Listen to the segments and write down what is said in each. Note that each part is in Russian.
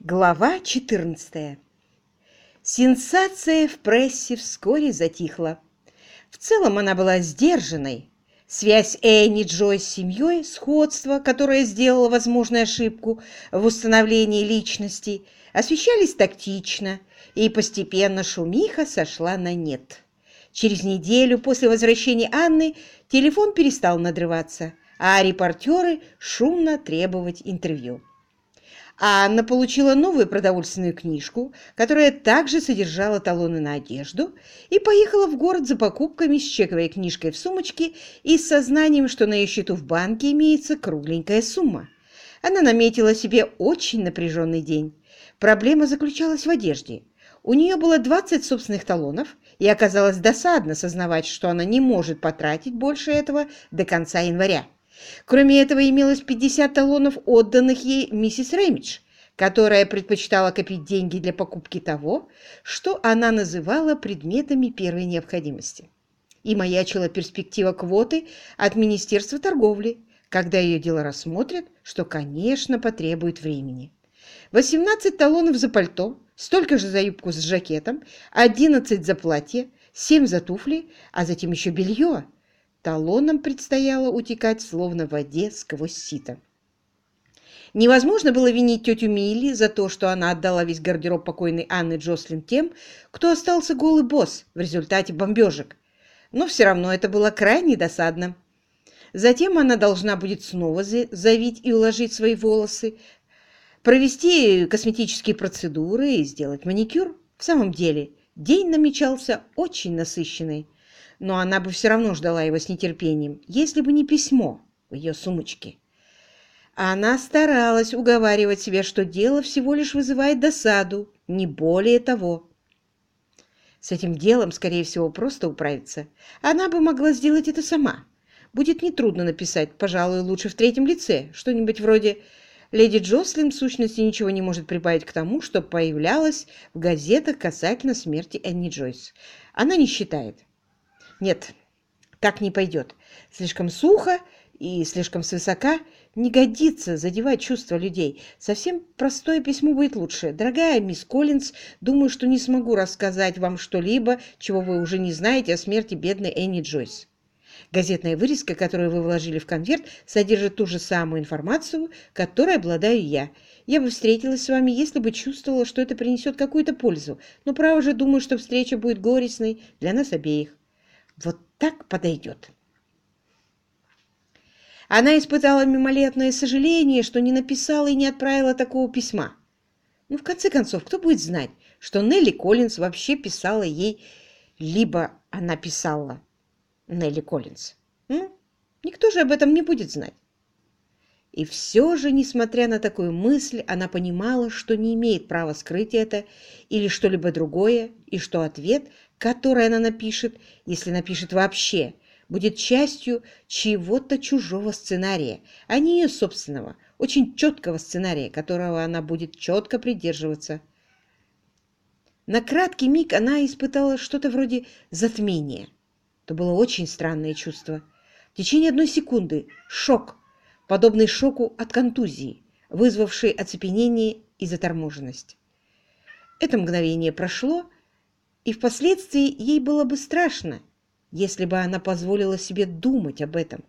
Глава 14. Сенсация в прессе вскоре затихла. В целом она была сдержанной. Связь Энни Джой с семьей, сходство, которое сделало возможную ошибку в установлении личности, освещались тактично, и постепенно шумиха сошла на нет. Через неделю после возвращения Анны телефон перестал надрываться, а репортеры шумно требовать интервью. Анна получила новую продовольственную книжку, которая также содержала талоны на одежду, и поехала в город за покупками с чековой книжкой в сумочке и с сознанием, что на ее счету в банке имеется кругленькая сумма. Она наметила себе очень напряженный день. Проблема заключалась в одежде. У нее было 20 собственных талонов, и оказалось досадно сознавать, что она не может потратить больше этого до конца января. Кроме этого, имелось 50 талонов, отданных ей миссис Рэмидж, которая предпочитала копить деньги для покупки того, что она называла предметами первой необходимости. И маячила перспектива квоты от Министерства торговли, когда ее дело рассмотрят, что, конечно, потребует времени. 18 талонов за пальто, столько же за юбку с жакетом, 11 за платье, 7 за туфли, а затем еще белье – талонам предстояло утекать словно в воде сквозь сито. Невозможно было винить тетю Милли за то, что она отдала весь гардероб покойной Анны Джослин тем, кто остался голый босс в результате бомбежек. Но все равно это было крайне досадно. Затем она должна будет снова завить и уложить свои волосы, провести косметические процедуры и сделать маникюр. В самом деле, день намечался очень насыщенный но она бы все равно ждала его с нетерпением, если бы не письмо в ее сумочке. Она старалась уговаривать себя, что дело всего лишь вызывает досаду, не более того. С этим делом, скорее всего, просто управиться. Она бы могла сделать это сама. Будет нетрудно написать, пожалуй, лучше в третьем лице, что-нибудь вроде «Леди Джослин в сущности ничего не может прибавить к тому, что появлялось в газетах касательно смерти Энни Джойс. Она не считает, нет, так не пойдет. Слишком сухо и слишком свысока не годится задевать чувства людей. Совсем простое письмо будет лучше. Дорогая мисс Коллинз, думаю, что не смогу рассказать вам что-либо, чего вы уже не знаете о смерти бедной Энни Джойс. Газетная вырезка, которую вы вложили в конверт, содержит ту же самую информацию, которой обладаю я. Я бы встретилась с вами, если бы чувствовала, что это принесет какую-то пользу, но право же думаю, что встреча будет горестной для нас обеих. Вот так подойдет. Она испытала мимолетное сожаление, что не написала и не отправила такого письма. Ну, в конце концов, кто будет знать, что Нелли Коллинз вообще писала ей, либо она писала Нелли Коллинз? Ну, никто же об этом не будет знать. И все же, несмотря на такую мысль, она понимала, что не имеет права скрыть это или что-либо другое, и что ответ, который она напишет, если напишет вообще, будет частью чьего-то чужого сценария, а не ее собственного, очень четкого сценария, которого она будет четко придерживаться. На краткий миг она испытала что-то вроде затмения. Это было очень странное чувство. В течение одной секунды шок, подобный шоку от контузии, вызвавший оцепенение и заторможенность. Это мгновение прошло, и впоследствии ей было бы страшно, если бы она позволила себе думать об этом.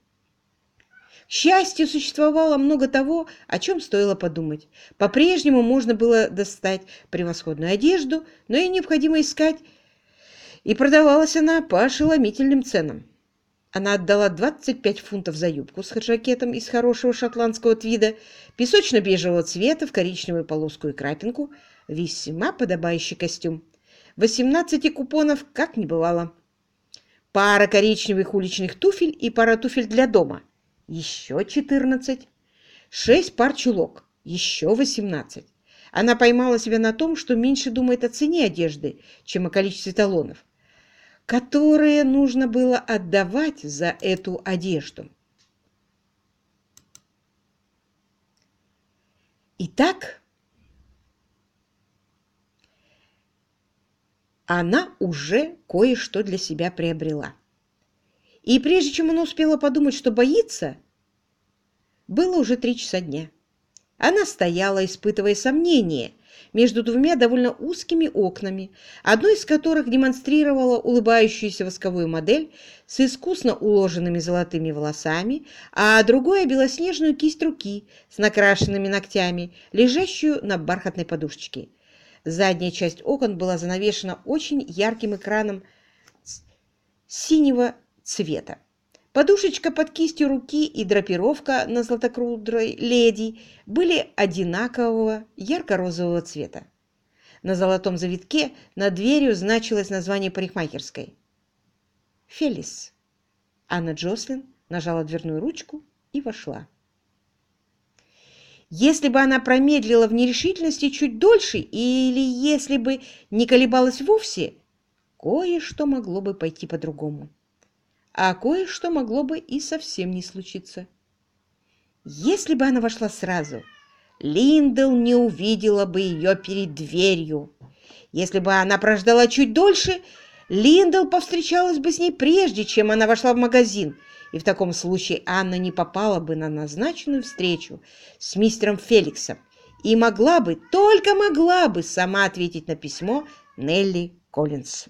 К счастью, существовало много того, о чем стоило подумать. По-прежнему можно было достать превосходную одежду, но ей необходимо искать, и продавалась она по ошеломительным ценам. Она отдала 25 фунтов за юбку с жакетом из хорошего шотландского твида, песочно-бежевого цвета в коричневую полоску и крапинку, весьма подобающий костюм. 18 купонов как не бывало. Пара коричневых уличных туфель и пара туфель для дома. Еще 14. Шесть пар чулок. Еще 18. Она поймала себя на том, что меньше думает о цене одежды, чем о количестве талонов, которые нужно было отдавать за эту одежду. Итак, она уже кое-что для себя приобрела. И прежде чем она успела подумать, что боится, было уже три часа дня. Она стояла, испытывая сомнения, между двумя довольно узкими окнами, одно из которых демонстрировало улыбающуюся восковую модель с искусно уложенными золотыми волосами, а другое — белоснежную кисть руки с накрашенными ногтями, лежащую на бархатной подушечке. Задняя часть окон была занавешена очень ярким экраном синего цвета. Подушечка под кистью руки и драпировка на златокрудрой леди были одинакового ярко-розового цвета. На золотом завитке над дверью значилось название парикмахерской. «Фелис». Анна Джослин нажала дверную ручку и вошла. Если бы она промедлила в нерешительности чуть дольше или если бы не колебалась вовсе, кое-что могло бы пойти по-другому а кое-что могло бы и совсем не случиться. Если бы она вошла сразу, Линдл не увидела бы ее перед дверью. Если бы она прождала чуть дольше, Линдл повстречалась бы с ней прежде, чем она вошла в магазин, и в таком случае Анна не попала бы на назначенную встречу с мистером Феликсом и могла бы, только могла бы сама ответить на письмо Нелли Коллинс.